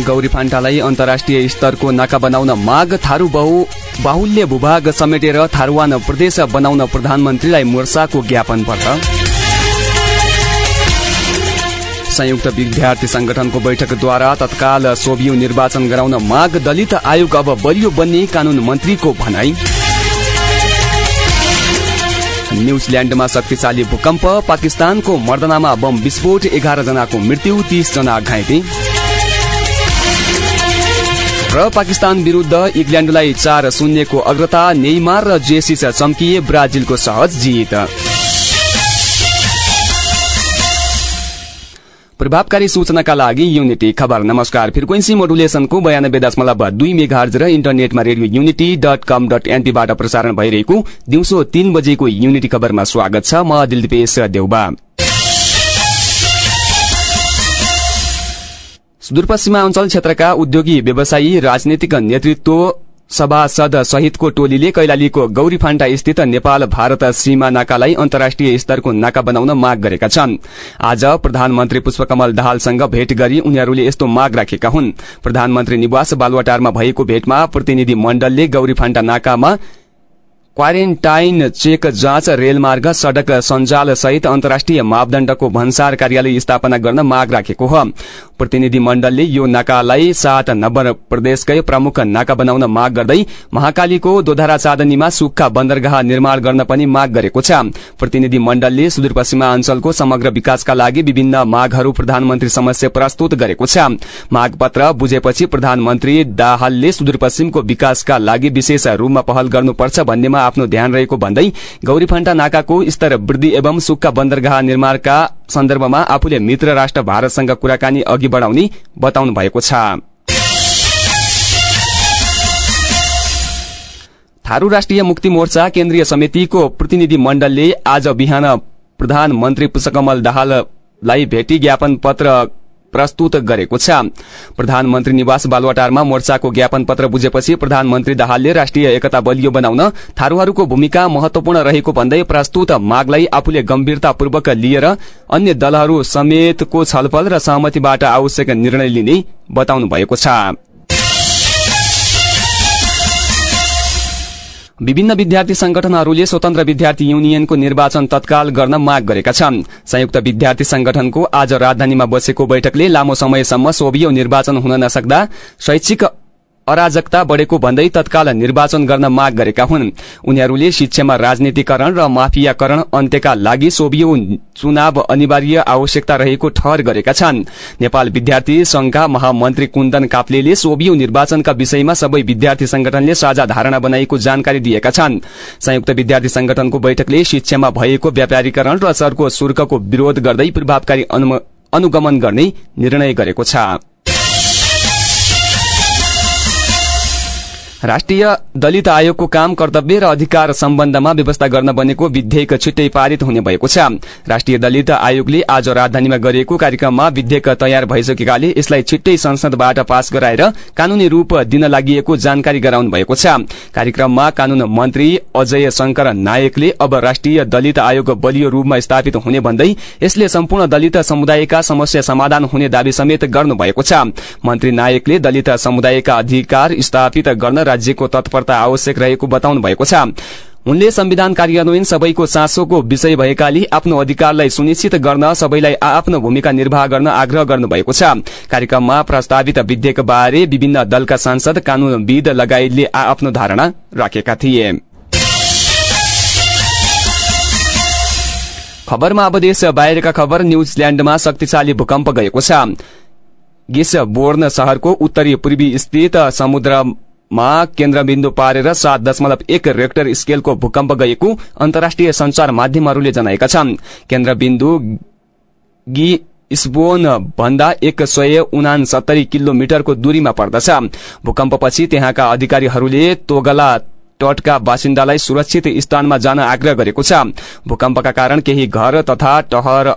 गौरी फान्टालाई अन्तर्राष्ट्रिय स्तरको नाका बनाउन माग थारू बहु बाहुल्य भूभाग समेटेर थारूवान प्रदेश बनाउन प्रधानमन्त्रीलाई मोर्चाको ज्ञापन पत्र। संयुक्त विद्यार्थी संगठनको बैठकद्वारा तत्काल सोभियो निर्वाचन गराउन माग दलित आयोग अब बलियो बन्ने कानून मन्त्रीको भनाई। न्यूजील्याण्डमा शक्तिशाली भूकम्प पाकिस्तानको मर्दनामा बम विस्फोट एघार जनाको मृत्यु तीस जना घाइते। र पाकिस्तान विरूद्ध इङ्ल्याण्डलाई चार शून्यको अग्रता नेइमार र जेसिस चम्किए ब्राजिलको सहज जीत। प्रभावकारी सूचनाका लागि युनिटी खबर। नमस्कार। फ्रिक्वेन्सी मोडुलेसनको बयानब्बे दशमलव दुई मेघार्ज र इन्टरनेटमा radio unity dot com dot एनपीबाट प्रसारण भइरहेको दिउँसो तीन बजेको युनिटी खबरमा स्वागत छ। म दिलदीपेश देउबा। सुदूरपश्चिमाञ्चल क्षेत्रका उद्योगी व्यवसायी राजनीतिक नेतृत्व सभासद सहितको टोलीले कैलालीको गौरी स्थित नेपाल भारत सीमा नाकालाई अन्तर्राष्ट्रिय स्तरको नाका बनाउन माग गरेका छन्। आज प्रधानमन्त्री पुष्पकमल दाहालसँग भेट गरी उनीहरूले यस्तो माग राखेका हुन्। प्रधानमन्त्री निवास बालुवाटारमा भएको भेटमा प्रतिनिधि मण्डलले गौरी फान्टा नाकामा क्वारेन्टाइन चेक जाँच रेलमार्ग सड़क सञ्जाल सहित अन्तर्राष्ट्रिय मापदण्डको भन्सार कार्यालय स्थापना गर्न माग राखेको हो। प्रतिनिधि मण्डलले यो नाकालाई सात नम्बर प्रदेशकै प्रमुख नाका बनाउन माग गर्दै महाकालीको दोधरा चाँदनीमा सुक्खा बन्दरगाह निर्माण गर्न पनि माग गरेको छ। प्रतिनिधि मण्डलले सुदूरपश्चिमाञ्चलको समग्र विकासका लागि विभिन्न मागहरू प्रधानमन्त्री समक्ष प्रस्तुत गरेको छ। माग पत्र बुझेपछि प्रधानमन्त्री दाहालले सुदूरपश्चिमको विकासका लागि विशेष रूपमा पहल गर्नुपर्छ भन्नेमा आफ्नो ध्यान रहेको भन्दै गौरीफण्टा नाकाको स्तर वृद्धि एवं सुक्खा बन्दरगाह निर्माणका सन्दर्भमा आफूले मित्र राष्ट्र भारतसँग कुराकानी अघि बढ़ाउने बताउनु भएको छ। थारू राष्ट्रिय मुक्ति मोर्चा केन्द्रीय समितिको प्रतिनिधि मण्डलले आज बिहान प्रधानमन्त्री पुष्पकमल दाहाललाई भेटी ज्ञापन पत्र प्रस्तुत गरेको छ। प्रधानमन्त्री निवास बालुवाटारमा मोर्चाको ज्ञापन पत्र बुझेपछि प्रधानमन्त्री दाहालले राष्ट्रिय एकता बलियो बनाउन थारूहरूको भूमिका महत्वपूर्ण रहेको भन्दै प्रस्तुत मागलाई आफूले गम्भीरतापूर्वक लिएर अन्य दलहरू समेतको छलफल र सहमतिबाट आवश्यक निर्णय लिने बताउनु भएको छ। विभिन्न विद्यार्थी संगठनहरूले स्वतन्त्र विद्यार्थी युनियनको निर्वाचन तत्काल गर्न माग गरेका छन्। संयुक्त विद्यार्थी संगठनको आज राजधानीमा बसेको बैठकले लामो समयसम्म सोभियो निर्वाचन हुन नसक्दा शैक्षिक अराजकता बढ़ेको भन्दै तत्काल निर्वाचन गर्न माग गरेका हुन्। उनीहरूले शिक्षामा राजनीतिकरण र माफियाकरण अन्त्यका लागि सोभियो चुनाव अनिवार्य आवश्यकता रहेको ठहर गरेका छन्। नेपाल विद्यार्थी संघका महामन्त्री कुन्दन काप्लेले सोभियो निर्वाचनका विषयमा सबै विद्यार्थी संगठनले साझा धारणा बनाएको जानकारी दिएका छन्। संयुक्त विद्यार्थी संगठनको बैठकले शिक्षामा भएको व्यापारीकरण र सरको शुल्कको विरोध गर्दै प्रभावकारी अनुगमन गर्ने निर्णय गरेको छ। राष्ट्रिय दलित आयोगको काम कर्तव्य र अधिकार सम्बन्धमा व्यवस्था गर्न बनेको विधेयक छिट्टै पारित हुने भएको छ। राष्ट्रिय दलित आयोगले आज राजधानीमा गरिएको कार्यक्रममा विधेयक तयार भइसकेकाले यसलाई छिट्टै संसदबाट पास गराएर कानूनी रूप दिन लागि जानकारी गराउनु भएको छ। कार्यक्रममा कानून मन्त्री अजय शंकर नायकले अब राष्ट्रिय दलित आयोग बलियो रूपमा स्थापित हुने भन्दै यसले सम्पूर्ण दलित समुदायका समस्या समाधान हुने दावी समेत गर्नुभएको छ। मन्त्री नायकले दलित समुदायका अधिकार स्थापित गर्न राज्यको तत्परता आवश्यक रहेको बताउनु भएको छ। उनले संविधान कार्यान्वयन सबैको चासोको विषय भएकाले आफ्नो अधिकारलाई सुनिश्चित गर्न सबैलाई आफ्नो भूमिका निर्वाह गर्न आग्रह गर्नुभएको छ। कार्यक्रममा प्रस्तावित विधेयक बारे विभिन्न दलका सांसद कानूनविद लगायतले आफ्नो धारणा राखेका थिए। खबरमा अब देश बाहिरका खबर न्यूजील्याण्डमा शक्तिशाली भूकम्प गएको छ। गिस बोर्न शहरको उत्तरी पूर्वी स्थित समुद्रमा केन्द्रबिन्दु पारेर सात दशमलव एक रेक्टर स्केलको भूकम्प गएको अन्तर्राष्ट्रिय संचार माध्यमहरूले जनाएका छन्। केन्द्रबिन्दु गि स्बोन भन्दा एक सय उनासत्तरी किलोमिटरको दूरीमा पर्दछ। भूकम्पपछि त्यहाँका अधिकारीहरूले तोगला तटका बासिन्दालाई सुरक्षित स्थानमा जान आग्रह गरेको छ। भूकम्पका कारण केही घर तथा टहर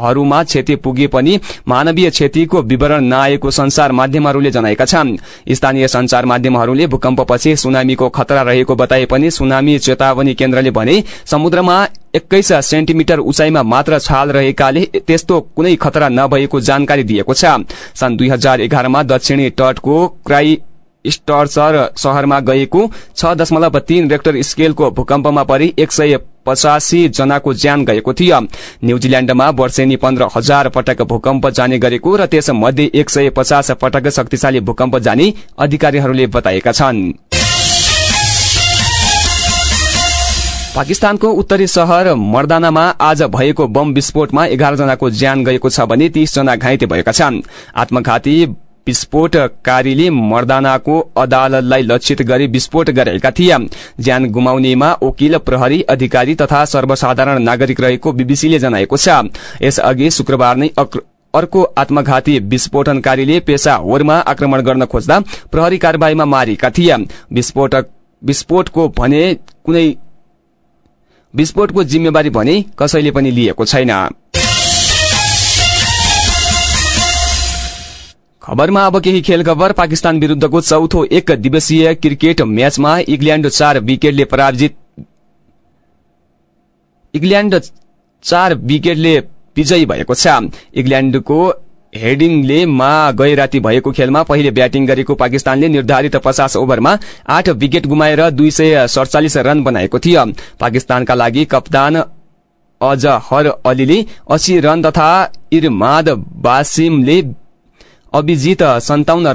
हरूमा क्षति पुगे पनि मानवीय क्षतिको विवरण नआएको संचार माध्यमहरूले जनाएका छन्। स्थानीय संचार माध्यमहरूले भूकम्पपछि सुनामीको खतरा रहेको बताए पनि सुनामी चेतावनी केन्द्रले भने समुद्रमा एक्काइस सेन्टिमिटर उचाइमा मात्र छाल रहेकाले त्यस्तो कुनै खतरा नभएको जानकारी दिएको छ। सन् दुई हजार एघारमा दक्षिणी तटको क्राई स्टर्चर शहरमा गएको छ दशमलव तीन रेक्टर स्केलको भूकम्पमा परि एक सय पचासी जनाको ज्यान गएको थियो। न्यूजील्याण्डमा वर्षेनी पन्ध्र हजार पटक भूकम्प जाने गरेको र त्यसमध्ये एक सय पचास पटक शक्तिशाली भूकम्प जाने अधिकारीहरूले बताएका छन्। पाकिस्तानको उत्तरी शहर मर्दानामा आज भएको बम विस्फोटमा एघार जनाको ज्यान गएको छ भने तीस जना घाइते भएका छन्। आत्मघाती विस्फोटकारीले मर्दानाको अदालतलाई लक्षित गरी विस्फोट गरेका थिए। ज्यान गुमाउनेमा वकिल प्रहरी अधिकारी तथा सर्वसाधारण नागरिक रहेको बीबीसीले जनाएको छ। यसअघि शुक्रबार नै अर्को आत्मघाती विस्फोटनकारीले पेसावरमा आक्रमण गर्न खोज्दा प्रहरी कार्यवाहीमा मारिएका थिए। विस्फोटको भने कुनै विस्फोटको जिम्मेवारी भने कसैले पनि लिएको छैन। खबरमा अब केही खेल खबर पाकिस्तान विरूद्धको चौथो एक दिवसीय क्रिकेट म्याचमा इङ्ल्याण्ड चार विकेटले पराजित इङ्ल्याण्ड चार विकेटले विजयी भएको छ। इङ्ल्याण्डको हेडिङले मा गए राति भएको खेलमा पहिले ब्याटिङ गरेको पाकिस्तानले निर्धारित पचास ओभरमा आठ विकेट गुमाएर दुई सय सडचालिस रन बनाएको थियो। पाकिस्तानका लागि कप्तान अजहर अलीले अस्सी रन तथा इरमाद बासिमले अभिजित सन्ताउन्न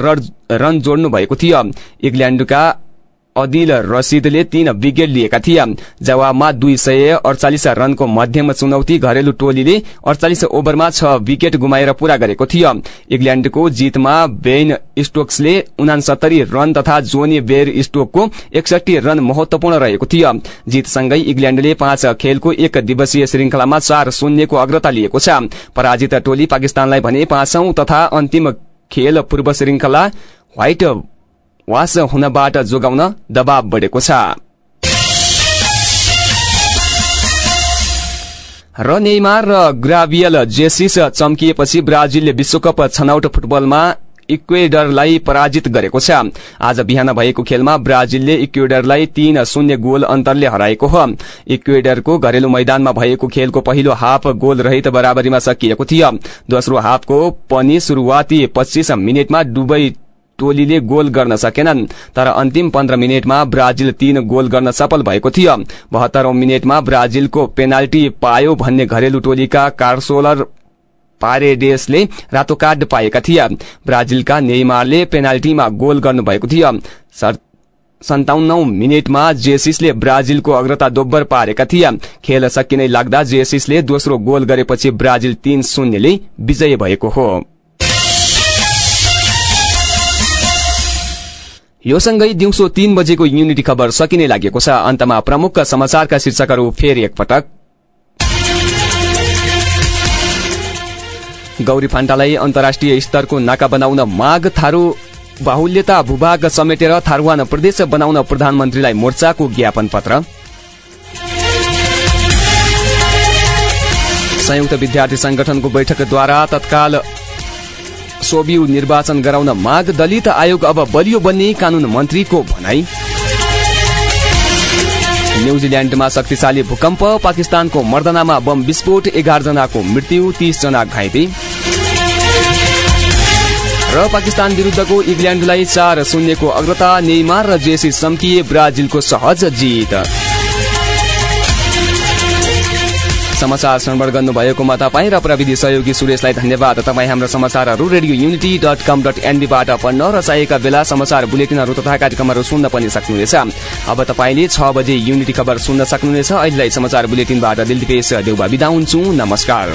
रन जोड्नु भएको थियो। इङ्ल्याण्डका अदिल रसिदले तीन विकेट लिएका थिए। जवाबमा दुई सय अडचालिस रनको मध्यम चुनौती घरेलु टोलीले अडचालिस ओभरमा छ विकेट गुमाएर पूरा गरेको थियो। इङ्ल्याण्डको जितमा बेन स्टोक्सले उनासत्तरी रन तथा जोनी बेर स्टोकको एकसठी रन महत्वपूर्ण रहेको थियो। जितसँगै इङ्ल्याण्डले पाँच खेलको एक दिवसीय श्रृंखलामा चार शून्यको अग्रता लिएको छ। पराजित टोली पाकिस्तानलाई भने पाँचौं तथा अन्तिम खेल पूर्व श्रृंखला व्हाइट वास हुनबाट जोगाउन दबाव बढेको छ। र नेइमार र ग्राभियल जेसिस चम्किएपछि ब्राजिलले विश्वकप छनौट फुटबलमा इक्वेडरलाई पराजित गरेको छ। आज बिहान भएको खेलमा ब्राजिलले इक्वेडरलाई तीन शून्य गोल अन्तरले हराएको हो। इक्वेडरको घरेलु मैदानमा भएको खेलको पहिलो हाफ गोल रहित बराबरीमा सकिएको थियो। दोस्रो हाफको पनि शुरूआती पच्चीस मिनटमा दुवै टोलीले गोल गर्न सकेनन्। तर अन्तिम पन्ध्र मिनटमा ब्राजिल तीन गोल गर्न सफल भएको थियो। बहत्तरौं मिनटमा ब्राजिलको पेनाल्टी पायो भन्ने घरेलु टोलीका कार्सोलर पारेडेसले रातो कार्ड पाएका थिए। ब्राजिलका नेइमारले पेनाल्टीमा गोल गर्नुभएको थियो। सन्ताउन्नौ मिनटमा जेसिसले ब्राजिलको अग्रता दोब्बर पारेका थिए। खेल सकिनै लाग्दा जेसिसले दोस्रो गोल गरेपछि ब्राजिल तीन शून्यले विजय भएको हो। यो सँगै दिउँसो तीन बजेको युनिटी खबर सकिने लागेको छ। अन्तमा प्रमुख समाचारका शीर्षकहरू फेरि एकपटक। गौरी फान्टालाई अन्तर्राष्ट्रिय स्तरको नाका बनाउन माग थारू बाहुल्यता भूभाग समेटेर थारूवान प्रदेश बनाउन प्रधानमन्त्रीलाई मोर्चाको ज्ञापन पत्र। संयुक्त विद्यार्थी संगठनको बैठकद्वारा तत्काल सोबिउ निर्वाचन गराउन माग दलित आयोग अब बलियो बन्ने कानून मन्त्रीको भनाई। न्यूजील्याण्डमा शक्तिशाली भूकम्प पाकिस्तानको मर्दनामा बम विस्फोट एघार जनाको मृत्यु तीस जना घाइते। र पाकिस्तान विरुद्धको इङ्ल्याण्डलाई चार शून्यको अग्रता नेइमार र जेसी सम्किए ब्राजिलको सहज जित। समाचार श्रवण गर्नुभएकोमा तपाईँ र प्रविधि सहयोगी सुरेशलाई धन्यवाद। तपाईँ हाम्रो समाचारहरू radio unity dot com dot एनबीबाट पढ्न र चाहेका बेला समाचार बुलेटिनहरू तथा कार्यक्रमहरू सुन्न पनि सक्नुहुनेछ। अब तपाईँले छ बजे युनिटी खबर सुन्न सक्नुहुनेछ। अहिलेलाई समाचार बुलेटिनबाट दिलदीपेश देउबा बिदा हुन्छु। नमस्कार।